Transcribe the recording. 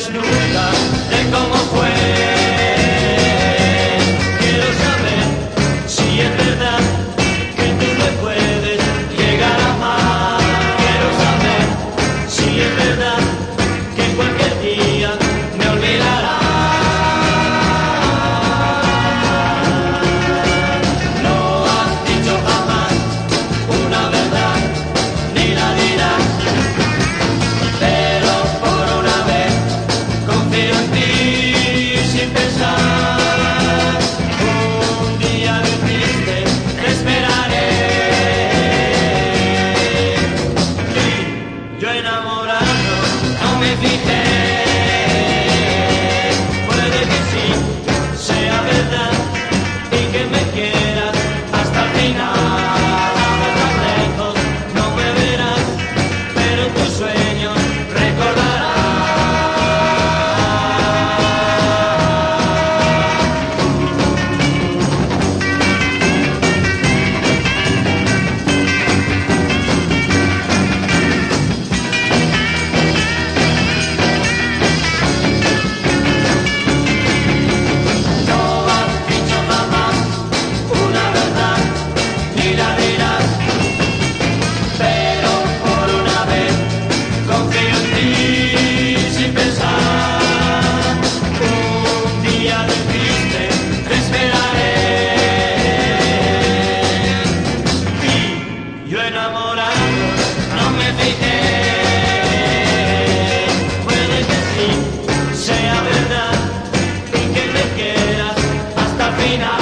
desnuda de cómo fue yo enamorado no me fijé. Puede que sí sea verdad y que me quieras hasta el final.